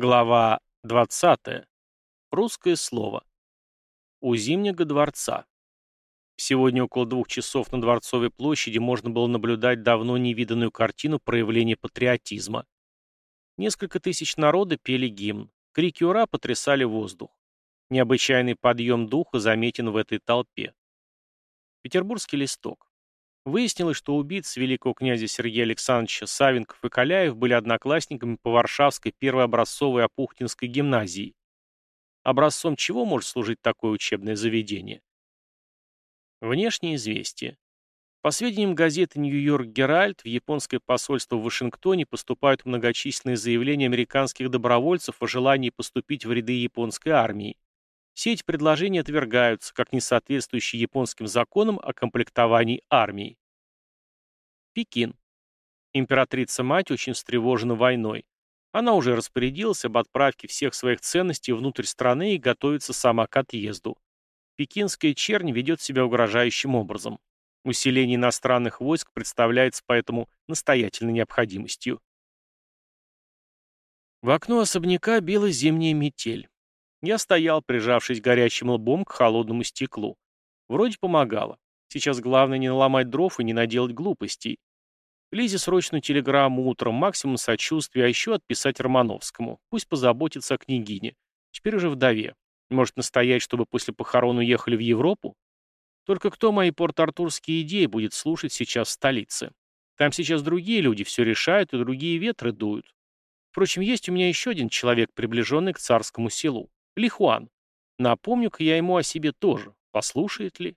Глава 20. Русское слово. У Зимнего дворца. Сегодня около двух часов на Дворцовой площади можно было наблюдать давно невиданную картину проявления патриотизма. Несколько тысяч народа пели гимн. Крики «Ура!» потрясали воздух. Необычайный подъем духа заметен в этой толпе. Петербургский листок. Выяснилось, что убийц великого князя Сергея Александровича Савенков и Каляев были одноклассниками по Варшавской первой образцовой Апухтинской гимназии. Образцом чего может служить такое учебное заведение? Внешнее известие. По сведениям газеты «Нью-Йорк Геральт», в японское посольство в Вашингтоне поступают многочисленные заявления американских добровольцев о желании поступить в ряды японской армии. Все эти предложения отвергаются, как не соответствующие японским законам о комплектовании армии. Пекин. Императрица-мать очень встревожена войной. Она уже распорядилась об отправке всех своих ценностей внутрь страны и готовится сама к отъезду. Пекинская чернь ведет себя угрожающим образом. Усиление иностранных войск представляется поэтому настоятельной необходимостью. В окно особняка била зимняя метель. Я стоял, прижавшись горячим лбом к холодному стеклу. Вроде помогало. Сейчас главное не наломать дров и не наделать глупостей. Лизе срочную телеграмму утром, максимум сочувствия, а еще отписать Романовскому. Пусть позаботится о княгине. Теперь уже вдове. Может настоять, чтобы после похорон уехали в Европу? Только кто мои порт-артурские идеи будет слушать сейчас в столице? Там сейчас другие люди все решают, и другие ветры дуют. Впрочем, есть у меня еще один человек, приближенный к царскому селу. Лихуан. Напомню-ка я ему о себе тоже. Послушает ли?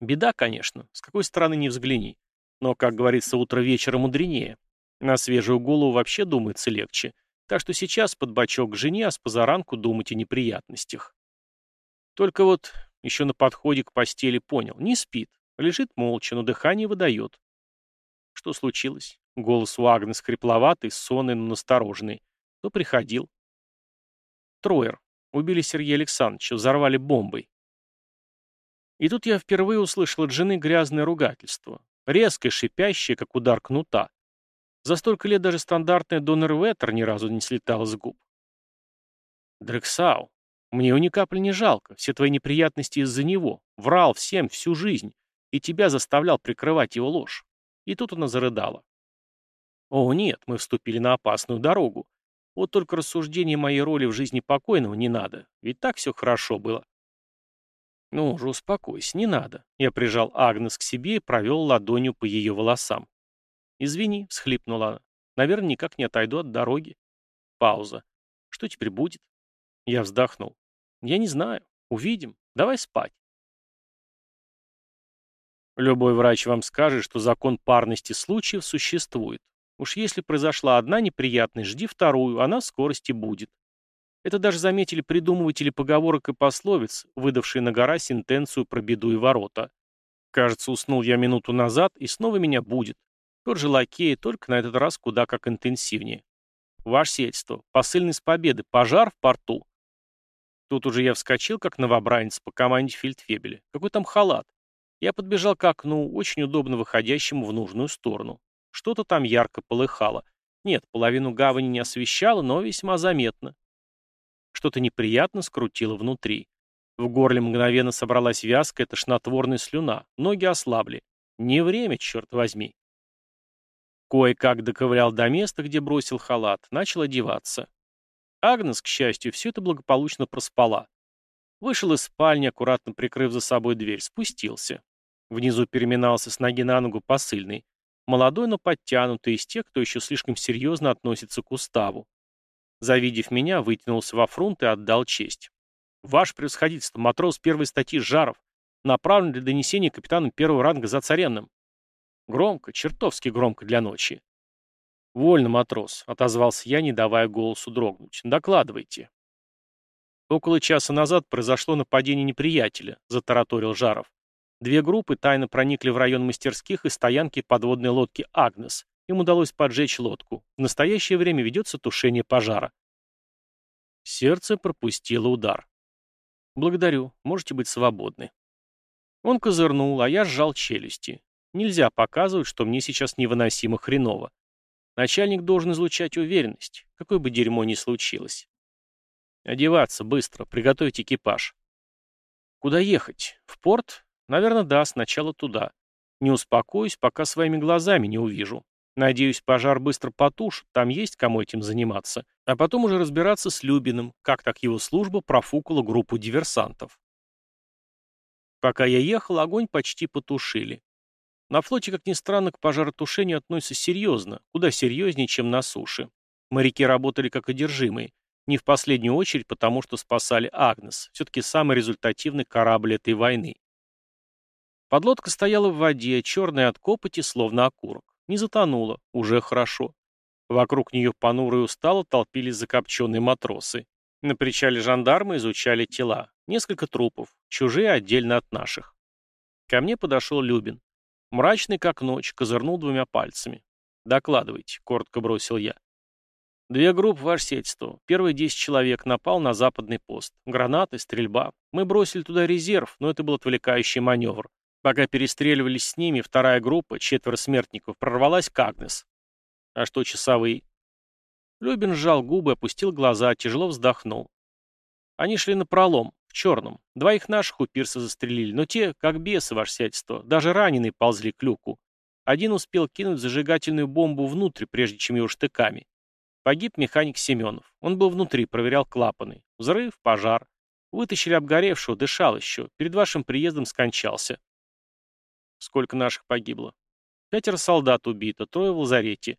Беда, конечно, с какой стороны не взгляни. Но, как говорится, утро вечера мудренее. На свежую голову вообще думается легче. Так что сейчас под бочок к жене, а с позаранку думать о неприятностях. Только вот еще на подходе к постели понял. Не спит. Лежит молча, но дыхание выдает. Что случилось? Голос у Агнес хрипловатый, сонный, но настороженный. Кто приходил? Троер. Убили Сергея Александровича, взорвали бомбой. И тут я впервые услышал от жены грязное ругательство. Резкое, шипящее, как удар кнута. За столько лет даже стандартная донор-ветер ни разу не слетала с губ. Дрексау, мне его ни капли не жалко. Все твои неприятности из-за него. Врал всем всю жизнь. И тебя заставлял прикрывать его ложь. И тут она зарыдала. О, нет, мы вступили на опасную дорогу. Вот только рассуждения моей роли в жизни покойного не надо, ведь так все хорошо было. Ну уже успокойся, не надо. Я прижал Агнес к себе и провел ладонью по ее волосам. «Извини», — всхлипнула она. «Наверное, никак не отойду от дороги». Пауза. «Что теперь будет?» Я вздохнул. «Я не знаю. Увидим. Давай спать». Любой врач вам скажет, что закон парности случаев существует. Уж если произошла одна неприятность, жди вторую, она в скорости будет. Это даже заметили придумыватели поговорок и пословиц, выдавшие на гора сентенцию про беду и ворота. Кажется, уснул я минуту назад, и снова меня будет. Тот же лакей, только на этот раз куда как интенсивнее. Ваше сельство, посыльный с победы, пожар в порту. Тут уже я вскочил, как новобранец по команде фельдфебеля. Какой там халат? Я подбежал к окну, очень удобно выходящему в нужную сторону. Что-то там ярко полыхало. Нет, половину гавани не освещало, но весьма заметно. Что-то неприятно скрутило внутри. В горле мгновенно собралась вязкая тошнотворная слюна, ноги ослабли. Не время, черт возьми. Кое-как доковырял до места, где бросил халат, начал одеваться. Агнес, к счастью, все это благополучно проспала. Вышел из спальни, аккуратно прикрыв за собой дверь, спустился. Внизу переминался с ноги на ногу посыльный. Молодой, но подтянутый, из тех, кто еще слишком серьезно относится к уставу. Завидев меня, вытянулся во фронт и отдал честь. «Ваше превосходительство, матрос первой статьи Жаров, направлен для донесения капитану первого ранга за царенным». Громко, чертовски громко для ночи. «Вольно, матрос», — отозвался я, не давая голосу дрогнуть. «Докладывайте». «Около часа назад произошло нападение неприятеля», — затараторил Жаров. Две группы тайно проникли в район мастерских и стоянки подводной лодки «Агнес». Им удалось поджечь лодку. В настоящее время ведется тушение пожара. Сердце пропустило удар. «Благодарю. Можете быть свободны». Он козырнул, а я сжал челюсти. Нельзя показывать, что мне сейчас невыносимо хреново. Начальник должен излучать уверенность, какое бы дерьмо ни случилось. Одеваться быстро, приготовить экипаж. Куда ехать? В порт? Наверное, да, сначала туда. Не успокоюсь, пока своими глазами не увижу. Надеюсь, пожар быстро потушит, там есть кому этим заниматься. А потом уже разбираться с Любиным, как так его служба профукала группу диверсантов. Пока я ехал, огонь почти потушили. На флоте, как ни странно, к пожаротушению относятся серьезно, куда серьезнее, чем на суше. Моряки работали как одержимые. Не в последнюю очередь, потому что спасали Агнес, все-таки самый результативный корабль этой войны. Подлодка стояла в воде, черная от копоти, словно окурок. Не затонула, уже хорошо. Вокруг нее понуро и устало толпились закопченные матросы. На причале жандармы изучали тела. Несколько трупов, чужие отдельно от наших. Ко мне подошел Любин. Мрачный, как ночь, козырнул двумя пальцами. «Докладывайте», — коротко бросил я. Две группы, ваше сельство. Первые десять человек напал на западный пост. Гранаты, стрельба. Мы бросили туда резерв, но это был отвлекающий маневр. Пока перестреливались с ними, вторая группа, четверо смертников, прорвалась к Агнес. А что часовые? Любин сжал губы, опустил глаза, тяжело вздохнул. Они шли на пролом, в черном. Двоих наших у пирса застрелили, но те, как бесы, ваше сельство, даже раненые ползли к люку. Один успел кинуть зажигательную бомбу внутрь, прежде чем его штыками. Погиб механик Семенов. Он был внутри, проверял клапаны. Взрыв, пожар. Вытащили обгоревшего, дышал еще. Перед вашим приездом скончался. Сколько наших погибло? Пятеро солдат убито, трое в лазарете.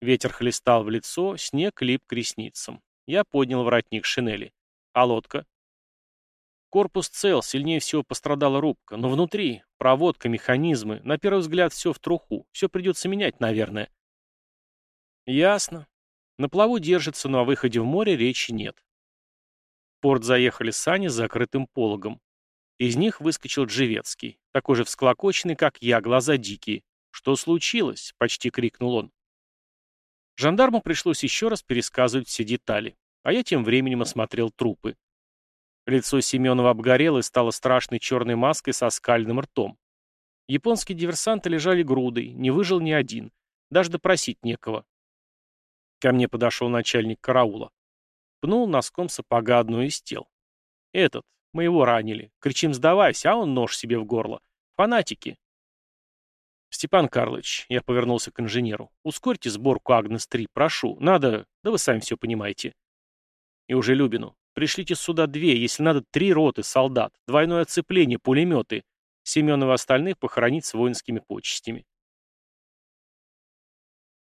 Ветер хлестал в лицо, снег лип к ресницам. Я поднял воротник шинели. А лодка? Корпус цел, сильнее всего пострадала рубка, но внутри проводка, механизмы, на первый взгляд все в труху, все придется менять, наверное. Ясно. На плаву держится, но о выходе в море речи нет. В порт заехали сани с закрытым пологом. Из них выскочил Джевецкий, такой же всклокоченный, как я, глаза дикие. «Что случилось?» — почти крикнул он. Жандарму пришлось еще раз пересказывать все детали, а я тем временем осмотрел трупы. Лицо Семенова обгорело и стало страшной черной маской со скальным ртом. Японские диверсанты лежали грудой, не выжил ни один, даже допросить некого. Ко мне подошел начальник караула. Пнул носком сапога одну из тел. Этот, мы его ранили. Кричим «сдавайся», а он нож себе в горло. Фанатики. Степан Карлович, я повернулся к инженеру, ускорьте сборку Агнес-3, прошу. Надо, да вы сами все понимаете. И уже Любину. Пришлите сюда две, если надо, три роты солдат, двойное оцепление, пулеметы. Семенова остальных похоронить с воинскими почестями.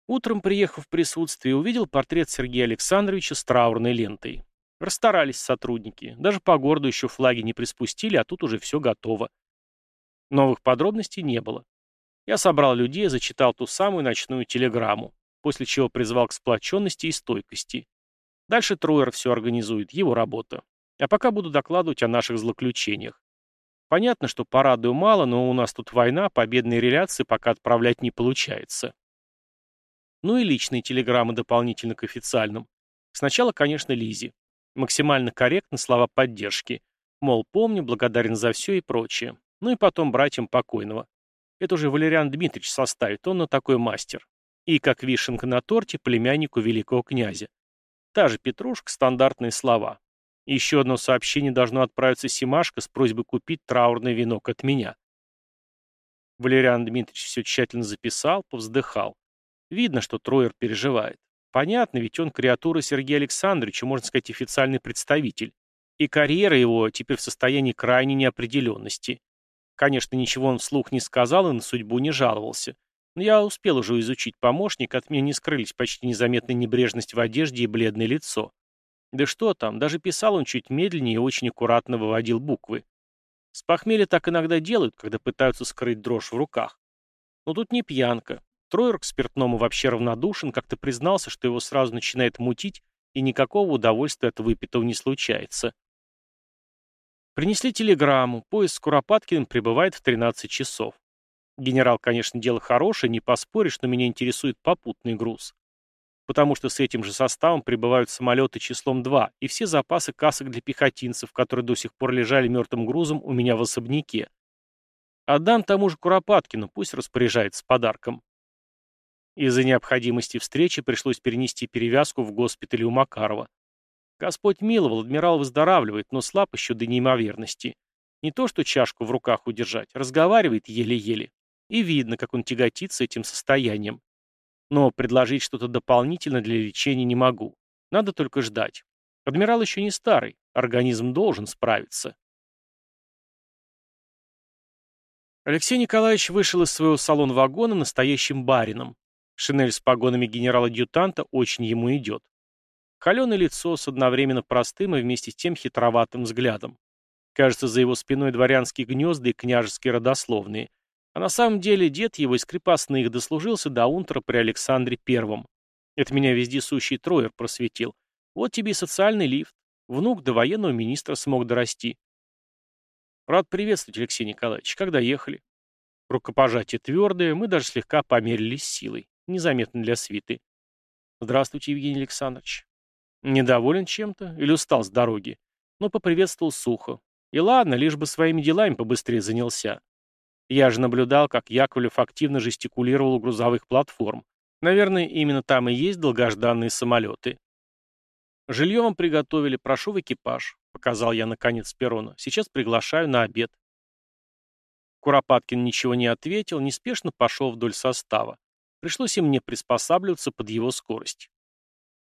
Утром, приехав в присутствие, увидел портрет Сергея Александровича с траурной лентой. Расстарались сотрудники. Даже по городу еще флаги не приспустили, а тут уже все готово. Новых подробностей не было. Я собрал людей, зачитал ту самую ночную телеграмму, после чего призвал к сплоченности и стойкости. Дальше Троер все организует, его работа. А пока буду докладывать о наших злоключениях. Понятно, что порадую мало, но у нас тут война, победные реляции пока отправлять не получается. Ну и личные телеграммы дополнительно к официальным. Сначала, конечно, Лизе. Максимально корректно слова поддержки. Мол, помню, благодарен за все и прочее. Ну и потом братьям покойного. Это уже Валериан Дмитриевич составит, он на такой мастер. И, как вишенка на торте, племяннику великого князя. Та же петрушка, стандартные слова. Еще одно сообщение должно отправиться Симашко с просьбой купить траурный венок от меня. Валериан Дмитриевич все тщательно записал, повздыхал. Видно, что Троер переживает. Понятно, ведь он креатура Сергея Александровича, можно сказать, официальный представитель. И карьера его теперь в состоянии крайней неопределенности. Конечно, ничего он вслух не сказал и на судьбу не жаловался. Но я успел уже изучить помощник, от меня не скрылись почти незаметная небрежность в одежде и бледное лицо. Да что там, даже писал он чуть медленнее и очень аккуратно выводил буквы. С похмелья так иногда делают, когда пытаются скрыть дрожь в руках. Но тут не пьянка. Троер к спиртному вообще равнодушен, как-то признался, что его сразу начинает мутить, и никакого удовольствия от выпитого не случается. Принесли телеграмму, поезд с Куропаткиным прибывает в 13 часов. Генерал, конечно, дело хорошее, не поспоришь, но меня интересует попутный груз. Потому что с этим же составом прибывают самолеты числом 2 и все запасы касок для пехотинцев, которые до сих пор лежали мертвым грузом у меня в особняке. Отдам тому же Куропаткину, пусть распоряжается подарком. Из-за необходимости встречи пришлось перенести перевязку в госпитале у Макарова. Господь миловал, адмирал выздоравливает, но слаб еще до неимоверности. Не то что чашку в руках удержать, разговаривает еле-еле. И видно, как он тяготится этим состоянием. Но предложить что-то дополнительно для лечения не могу. Надо только ждать. Адмирал еще не старый, организм должен справиться. Алексей Николаевич вышел из своего салон-вагона настоящим барином. Шинель с погонами генерала-адъютанта очень ему идет. Холеное лицо с одновременно простым и вместе с тем хитроватым взглядом. Кажется, за его спиной дворянские гнезда и княжеские родословные. А на самом деле дед его из крепостных дослужился до унтера при Александре Первом. Это меня вездесущий троер просветил. Вот тебе и социальный лифт. Внук до военного министра смог дорасти. Рад приветствовать, Алексей Николаевич. Когда ехали? Рукопожатие твердое, мы даже слегка померились силой. Незаметно для свиты. Здравствуйте, Евгений Александрович. Недоволен чем-то или устал с дороги? Но поприветствовал сухо. И ладно, лишь бы своими делами побыстрее занялся. Я же наблюдал, как Яковлев активно жестикулировал у грузовых платформ. Наверное, именно там и есть долгожданные самолеты. Жилье вам приготовили, прошу в экипаж, показал я наконец перона. Сейчас приглашаю на обед. Куропаткин ничего не ответил, неспешно пошел вдоль состава. Пришлось и мне приспосабливаться под его скорость.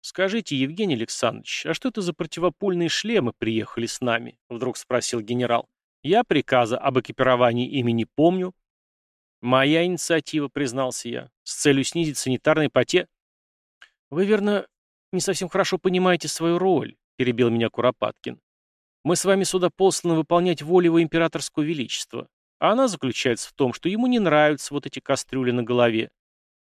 «Скажите, Евгений Александрович, а что это за противопульные шлемы приехали с нами?» — вдруг спросил генерал. «Я приказа об экипировании ими не помню». «Моя инициатива», — признался я, — «с целью снизить санитарные потери...» «Вы, верно, не совсем хорошо понимаете свою роль», — перебил меня Куропаткин. «Мы с вами сюда посланы выполнять волю его императорского величества, а она заключается в том, что ему не нравятся вот эти кастрюли на голове.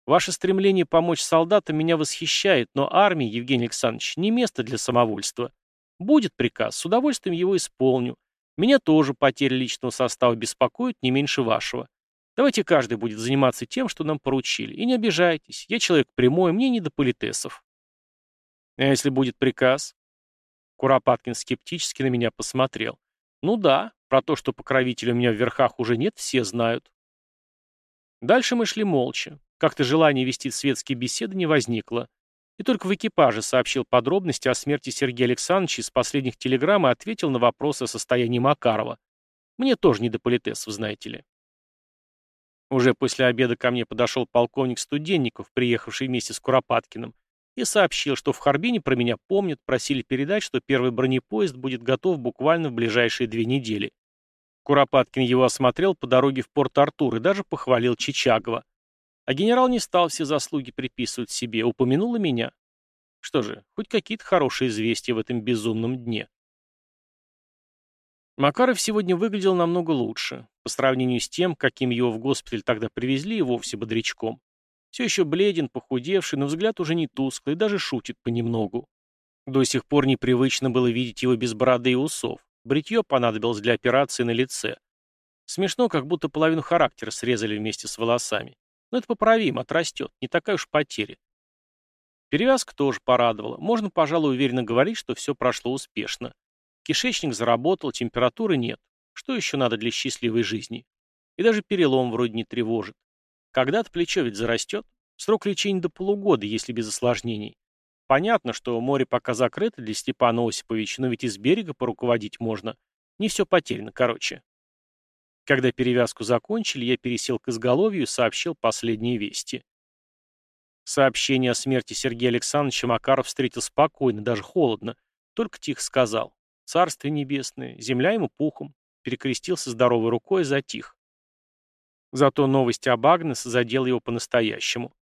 Ваше стремление помочь солдатам меня восхищает, но армии, Евгений Александрович, не место для самовольства. Будет приказ, с удовольствием его исполню. Меня тоже потеря личного состава беспокоит не меньше вашего. Давайте каждый будет заниматься тем, что нам поручили. И не обижайтесь, я человек прямой, мне не до политесов. А если будет приказ? Куропаткин скептически на меня посмотрел. Ну да, про то, что покровителя у меня в верхах уже нет, все знают. Дальше мы шли молча. Как-то желание вести светские беседы не возникло. И только в экипаже сообщил подробности о смерти Сергея Александровича из последних телеграмм и ответил на вопросы о состоянии Макарова. Мне тоже не до политесов, знаете ли. Уже после обеда ко мне подошел полковник Студенников, приехавший вместе с Куропаткиным, и сообщил, что в Харбине про меня помнят, просили передать, что первый бронепоезд будет готов буквально в ближайшие две недели. Куропаткин его осмотрел по дороге в Порт-Артур и даже похвалил Чичагова. А генерал не стал все заслуги приписывать себе, упомянул и меня. Что же, хоть какие-то хорошие известия в этом безумном дне. Макаров сегодня выглядел намного лучше, по сравнению с тем, каким его в госпиталь тогда привезли и вовсе бодрячком. Все еще бледен, похудевший, но взгляд уже не тусклый, даже шутит понемногу. До сих пор непривычно было видеть его без бороды и усов. Бритье понадобилось для операции на лице. Смешно, как будто половину характера срезали вместе с волосами. Но это поправимо, отрастет, не такая уж потеря. Перевязка тоже порадовала. Можно, пожалуй, уверенно говорить, что все прошло успешно. Кишечник заработал, температуры нет. Что еще надо для счастливой жизни? И даже перелом вроде не тревожит. Когда-то плечо ведь зарастет. Срок лечения до полугода, если без осложнений. Понятно, что море пока закрыто для Степана Осиповича, но ведь из берега поруководить можно. Не все потеряно, короче. Когда перевязку закончили, я пересел к изголовью и сообщил последние вести. Сообщение о смерти Сергея Александровича Макаров встретил спокойно, даже холодно, только тихо сказал. «Царствие небесное, земля ему пухом», перекрестился здоровой рукой и затих. Зато новость об Агнес задела его по-настоящему.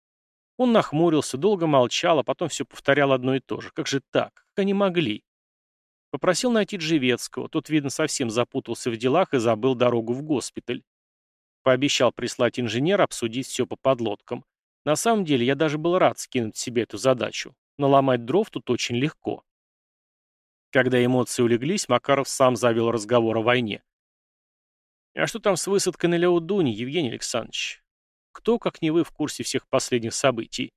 Он нахмурился, долго молчал, а потом все повторял одно и то же. Как же так? Как они могли? Попросил найти Джевецкого, тот, видно, совсем запутался в делах и забыл дорогу в госпиталь. Пообещал прислать инженера обсудить все по подлодкам. На самом деле, я даже был рад скинуть себе эту задачу. Наломать дров тут очень легко. Когда эмоции улеглись, Макаров сам завел разговор о войне. «А что там с высадкой на Леодуне, Евгений Александрович? Кто, как не вы, в курсе всех последних событий?»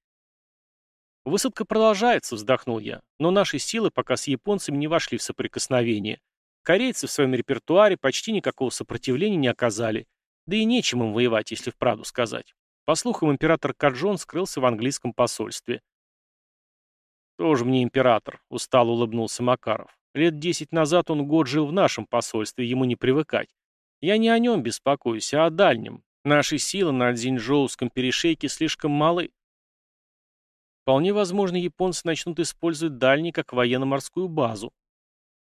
«Высадка продолжается», — вздохнул я, «но наши силы пока с японцами не вошли в соприкосновение. Корейцы в своем репертуаре почти никакого сопротивления не оказали, да и нечем им воевать, если вправду сказать. По слухам, император Каджон скрылся в английском посольстве. «Тоже мне император», — устало улыбнулся Макаров. «Лет десять назад он год жил в нашем посольстве, ему не привыкать. Я не о нем беспокоюсь, а о дальнем. Наши силы на Дзиньчжоуском перешейке слишком малы. Вполне возможно, японцы начнут использовать дальний как военно-морскую базу.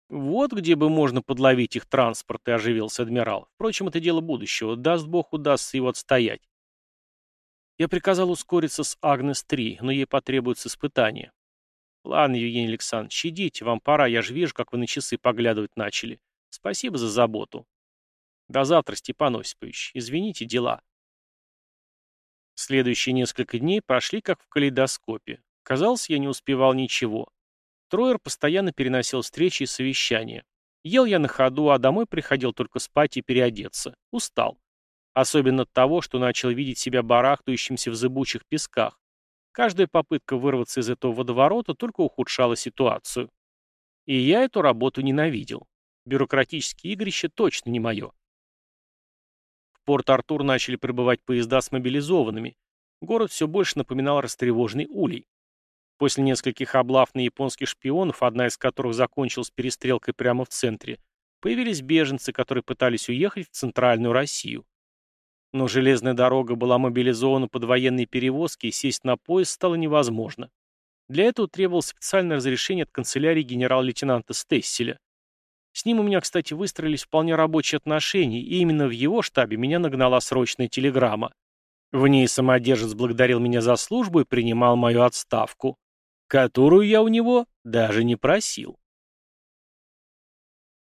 Вот где бы можно подловить их транспорт, оживился адмирал. Впрочем, это дело будущего. Даст бог, удастся его отстоять. Я приказал ускориться с Агнес-3, но ей потребуется испытание. Ладно, Евгений Александрович, идите, вам пора, я же вижу, как вы на часы поглядывать начали. Спасибо за заботу. До завтра, Степан Осипович. Извините, дела. Следующие несколько дней прошли как в калейдоскопе. Казалось, я не успевал ничего. Троер постоянно переносил встречи и совещания. Ел я на ходу, а домой приходил только спать и переодеться. Устал. Особенно от того, что начал видеть себя барахтающимся в зыбучих песках. Каждая попытка вырваться из этого водоворота только ухудшала ситуацию. И я эту работу ненавидел. Бюрократические игрища точно не мое. Порт-Артур начали прибывать поезда с мобилизованными. Город все больше напоминал растревоженный улей. После нескольких облав на японских шпионов, одна из которых закончилась перестрелкой прямо в центре, появились беженцы, которые пытались уехать в центральную Россию. Но железная дорога была мобилизована под военные перевозки, и сесть на поезд стало невозможно. Для этого требовалось специальное разрешение от канцелярии генерал-лейтенанта Стесселя. С ним у меня, кстати, выстроились вполне рабочие отношения, и именно в его штабе меня нагнала срочная телеграмма. В ней самодержец благодарил меня за службу и принимал мою отставку, которую я у него даже не просил.